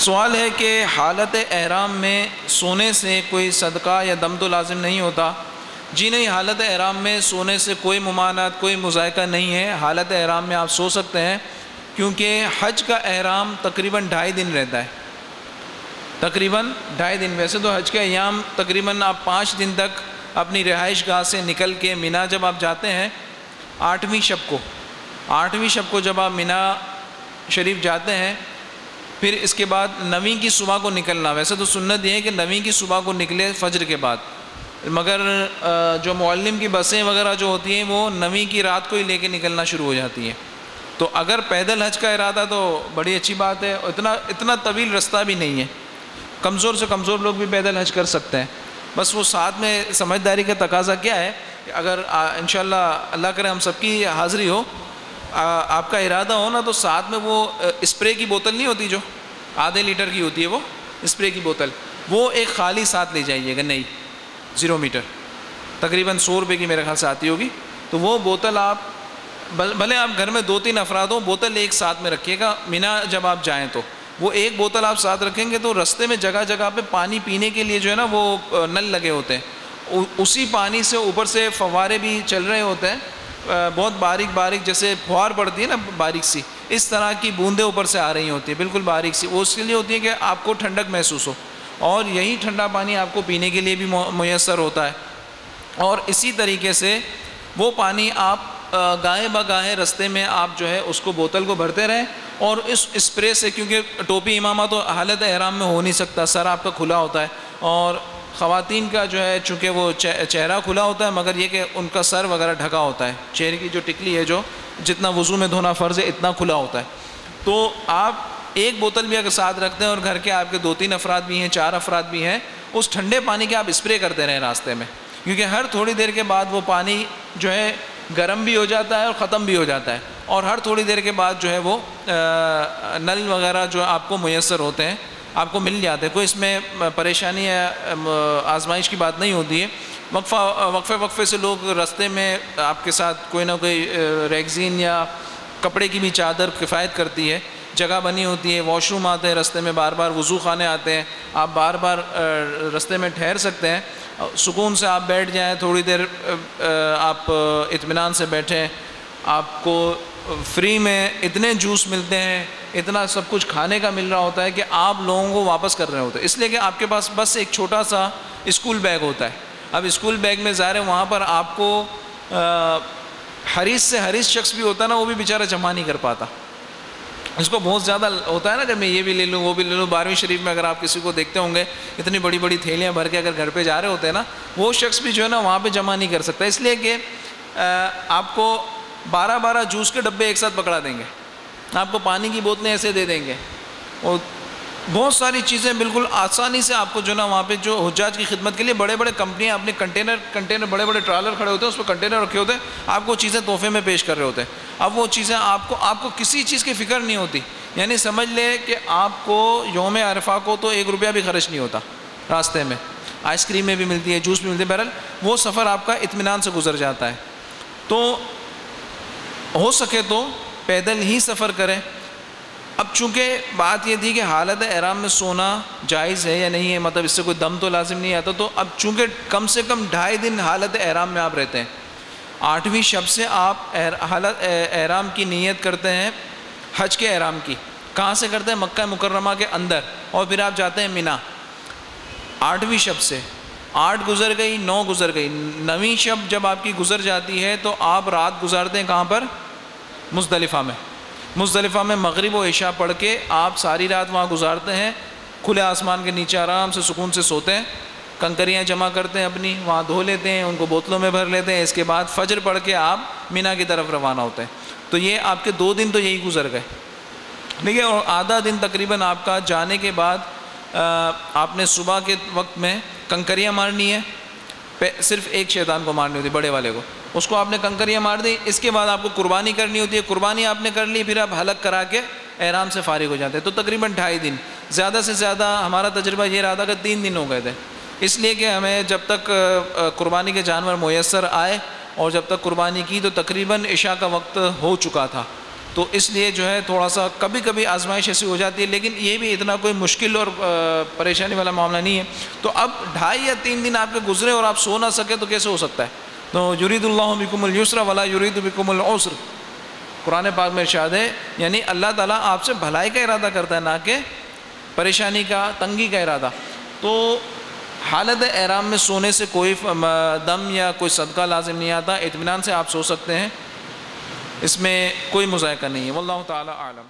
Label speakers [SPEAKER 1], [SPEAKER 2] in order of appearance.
[SPEAKER 1] سوال ہے کہ حالت احرام میں سونے سے کوئی صدقہ یا دم تو لازم نہیں ہوتا۔ جی نہیں، حالت احرام میں سونے سے کوئی ممانعت، کوئی مذائقہ نہیں ہے۔ حالت احرام میں آپ سو سکتے ہیں، کیونکہ حج کا احرام تقریباً ڈھائی دن رہتا ہے۔ تقریباً ڈھائی دن۔ ویسے تو حج کے ایام تقریباً آپ پانچ دن تک اپنی رہائش گاہ سے نکل کے مینا جب آپ جاتے ہیں، آٹھویں شب کو، آٹھویں شب کو جب آپ مینا شریف جاتے ہیں پھر اس کے بعد نویں کی صبح کو نکلنا۔ ویسے تو سنت یہ ہے کہ نویں کی صبح کو نکلے فجر کے بعد۔ مگر جو معلم کی بسیں وغیرہ جو ہوتی ہیں، وہ نویں کی رات کو ہی لے کے نکلنا شروع ہو جاتی ہیں۔ تو اگر پیدل حج کا ارادہ تو بڑی اچھی بات ہے۔ اتنا اتنا طویل رستہ بھی نہیں ہے۔ کمزور سے کمزور لوگ بھی پیدل حج کر سکتے ہیں۔ بس وہ ساتھ میں سمجھداری کا تقاضا کیا ہے کہ اگر انشاءاللہ اللہ کرے ہم سب کی حاضری ہو۔ آپ کا ارادہ ہو نا تو ساتھ میں وہ اسپرے کی بوتل نہیں ہوتی جو؟ آدھے لیٹر کی ہوتی ہے وہ، اسپرے کی بوتل۔ وہ ایک خالی ساتھ لے جائیے گا، نہیں، زیرو میٹر۔ تقریباً سو روپے کی میرے خیال سے آتی ہوگی۔ تو وہ بوتل آپ بھلے آپ گھر میں دو تین افراد ہوں، بوتل ایک ساتھ میں رکھیے گا۔ مینا جب آپ جائیں تو۔ وہ ایک بوتل آپ ساتھ رکھیں گے تو رستے میں جگہ جگہ پہ پانی پینے کے لیے جو ہے نا وہ نل لگے ہوتے ہیں۔ اسی پانی سے اوپر سے فوارے بھی چل رہے ہوتے ہیں۔ بہت باریک باریک جیسے فوار پڑتی ہے نا، باریک سی، اس طرح کی بوندیں اوپر سے آ رہی ہوتی ہیں، بالکل باریک سی وہ اس کے لیے ہوتی ہے کہ آپ کو ٹھنڈک محسوس ہو، اور یہی ٹھنڈا پانی آپ کو پینے کے لیے بھی میسر ہوتا ہے، اور اسی طریقے سے وہ پانی آپ گاہے بگاہے رستے میں آپ جو ہے اس کو بوتل کو بھرتے رہیں، اور اس اسپرے سے کیونکہ ٹوپی امامہ تو حالت احرام میں ہو نہیں سکتا، سر آپ کا کھلا ہوتا ہے، اور خواتین کا جو ہے، چونکہ وہ چہرہ کھلا ہوتا ہے، مگر یہ کہ ان کا سر وغیرہ ڈھکا ہوتا ہے۔ چہرے کی جو ٹکلی ہے، جو جتنا وضو میں دھونا فرض ہے، اتنا کھلا ہوتا ہے۔ تو آپ ایک بوتل بھی اگر ساتھ رکھتے ہیں اور گھر کے آپ کے دو تین افراد بھی ہیں، چار افراد بھی ہیں، اس ٹھنڈے پانی کے آپ اسپرے کرتے رہیں راستے میں۔ کیونکہ ہر تھوڑی دیر کے بعد وہ پانی جو ہے، گرم بھی ہو جاتا ہے اور ختم بھی ہو جاتا ہے۔ اور ہر تھوڑی دیر کے بعد جو ہے وہ نل وغیرہ جو آپ کو میسر ہوتے ہیں آپ کو مل جاتے کوئی اس میں پریشانی یا آزمائش کی بات نہیں ہوتی ہے۔ وقفہ، وقفے وقفے سے لوگ رستے میں آپ کے ساتھ کوئی نہ کوئی ریگزین یا کپڑے کی بھی چادر کفایت کرتی ہے۔ جگہ بنی ہوتی ہے، واش روم آتے ہیں رستے میں، بار بار وضو خانے آتے ہیں۔ آپ بار بار رستے میں ٹھہر سکتے ہیں۔ سکون سے آپ بیٹھ جائیں، تھوڑی دیر آپ اطمینان سے بیٹھیں۔ آپ کو فری میں اتنے جوس ملتے ہیں۔ اتنا سب کچھ کھانے کا مل رہا ہوتا ہے کہ آپ لوگوں کو واپس کر رہے ہوتے ہیں۔ اس لیے کہ آپ کے پاس بس ایک چھوٹا سا اسکول بیگ ہوتا ہے۔ اب اسکول بیگ میں ظاہر ہے وہاں پر آپ کو حریث سے حریث شخص بھی ہوتا ہے نا، وہ بھی بیچارہ جمع نہیں کر پاتا۔ اس کو بہت زیادہ ہوتا ہے نا کہ میں یہ بھی لے لوں، وہ بھی لے لوں۔ بارہویں شریف میں اگر آپ کسی کو دیکھتے ہوں گے، اتنی بڑی بڑی تھیلیاں بھر کے اگر گھر پہ جا رہے ہوتے ہیں نا، وہ شخص بھی جو ہے نا وہاں پہ جمع نہیں کر سکتا۔ اس لیے کہ آپ کو بارہ بارہ جوس کے ڈبے ایک ساتھ پکڑا دیں گے۔ آپ کو پانی کی بوتلیں ایسے دے دیں گے۔ اور بہت ساری چیزیں بالکل آسانی سے آپ کو جو نا وہاں پہ جو حجاج کی خدمت کے لیے بڑے بڑے کمپنیاں اپنے کنٹینر کنٹینر بڑے بڑے ٹرالر کھڑے ہوتے ہیں، اس پہ کنٹینر رکھے ہوتے ہیں، آپ کو چیزیں تحفے میں پیش کر رہے ہوتے ہیں۔ اب وہ چیزیں آپ کو آپ کو کسی چیز کی فکر نہیں ہوتی۔ یعنی سمجھ لے کہ آپ کو یوم عرفہ کو تو ایک روپیہ بھی خرچ نہیں ہوتا راستے میں۔ آئس کریم میں بھی ملتی ہے، جوس بھی ملتی ہے۔ بہرحال وہ سفر آپ کا اطمینان سے گزر جاتا ہے۔ تو ہو سکے تو پیدل ہی سفر کریں۔ اب چونکہ بات یہ تھی کہ حالت احرام میں سونا جائز ہے یا نہیں ہے مطلب اس سے کوئی دم تو لازم نہیں آتا۔ تو اب چونکہ کم سے کم ڈھائی دن حالت احرام میں آپ رہتے ہیں، آٹھویں شب سے آپ حالت احرام کی نیت کرتے ہیں حج کے احرام کی۔ کہاں سے کرتے ہیں؟ مکہ مکرمہ کے اندر۔ اور پھر آپ جاتے ہیں مینا۔ آٹھویں شب سے۔ آٹھ گزر گئی، نو گزر گئی۔ نویں شب جب آپ کی گزر جاتی ہے تو آپ رات گزارتے ہیں کہاں پر؟ مصطلفہ میں۔ مصطلفہ میں مغرب و عشاء پڑھ کے آپ ساری رات وہاں گزارتے ہیں، کھلے آسمان کے نیچے آرام سے سکون سے سوتے ہیں، کنکریاں جمع کرتے ہیں اپنی، وہاں دھو لیتے ہیں، ان کو بوتلوں میں بھر لیتے ہیں، اس کے بعد فجر پڑھ کے آپ مینا کی طرف روانہ ہوتے ہیں۔ تو یہ آپ کے دو دن تو یہی گزر گئے۔ ٹھیک ہے اور آدھا دن تقریباً آپ کا جانے کے بعد آپ نے صبح کے وقت میں کنکریاں مارنی ہے صرف ایک شیطان کو مارنی ہوتی ہے بڑے والے کو۔ اس کو آپ نے کنکریاں مار دی، اس کے بعد آپ کو قربانی کرنی ہوتی ہے، قربانی آپ نے کر لی، پھر آپ حلق کرا کے احرام سے فارغ ہو جاتے ہیں۔ تو تقریباً ڈھائی دن۔ زیادہ سے زیادہ ہمارا تجربہ یہ رہا تھا کہ تین دن ہو گئے تھے۔ اس لیے کہ ہمیں جب تک قربانی کے جانور میسر آئے اور جب تک قربانی کی تو تقریباً عشاء کا وقت ہو چکا تھا۔ تو اس لیے جو ہے تھوڑا سا کبھی کبھی آزمائش ایسی ہو جاتی ہے، لیکن یہ بھی اتنا کوئی مشکل اور پریشانی والا معاملہ نہیں ہے۔ تو اب ڈھائی یا تین دن آپ کے گزرے اور آپ سو نہ سکے تو کیسے ہو سکتا ہے؟ تو یرید اللہ بکم السر ولا یرید بکم العسر۔ قرآن پاک میں ارشاد ہے یعنی اللہ تعالیٰ آپ سے بھلائی کا ارادہ کرتا ہے، نہ کہ پریشانی کا، تنگی کا ارادہ۔ تو حالت احرام میں سونے سے کوئی دم یا کوئی صدقہ لازم نہیں آتا، اطمینان سے آپ سو سکتے ہیں۔ اس میں کوئی مذائقہ نہیں ہے۔ واللہ تعالیٰ عالم